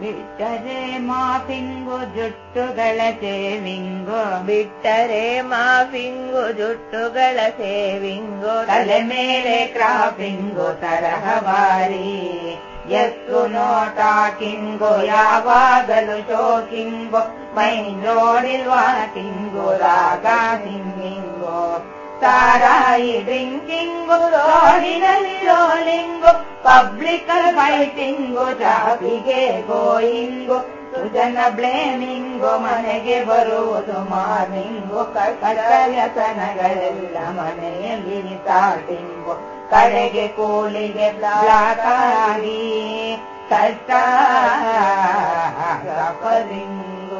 ಬಿಟ್ಟರೆ ಮಾಫಿಂಗು ಜುಟ್ಟುಗಳ ಸೇವಿಂಗು ಬಿಟ್ಟರೆ ಮಾಫಿಂಗು ಜುಟ್ಟುಗಳ ಸೇವಿಂಗು ತಲೆ ಮೇಲೆ ಕ್ರಾಫಿಂಗು ತರಹವಾರಿ ಎತ್ತು ನೋಟಾಕಿಂಗು ಯಾವಾಗಲೂ ಶೋಕಿಂಗು ಮೈ ಜೋಡಿಲ್ ವಾಕಿಂಗು ರಾಗ ಸಿಂಗಿಂಗು ಸಾರಾಯಿ ಡ್ರಿಂಕಿಂಗು ರೋಡಿನಲ್ಲಿ ರೋಲಿಂಗು ಪಬ್ಲಿಕಲ್ ಫೈಟಿಂಗು ಜಾಬಿಗೆ ಗೋಯಿಂಗು ಸುಜನ ಬ್ಲೇಮಿಂಗು ಮನೆಗೆ ಬರುವುದು ಮಾರ್ನಿಂಗು ಕರ್ತವ್ಯತನಗಳೆಲ್ಲ ಮನೆಯಲ್ಲಿ ಸ್ಟಾರ್ಟಿಂಗು ಕಡೆಗೆ ಕೋಳಿಗೆ ಬ್ಲಾಕಾಗಿ ಆಗಿ ಕಷ್ಟ ಸಫರಿಂಗ್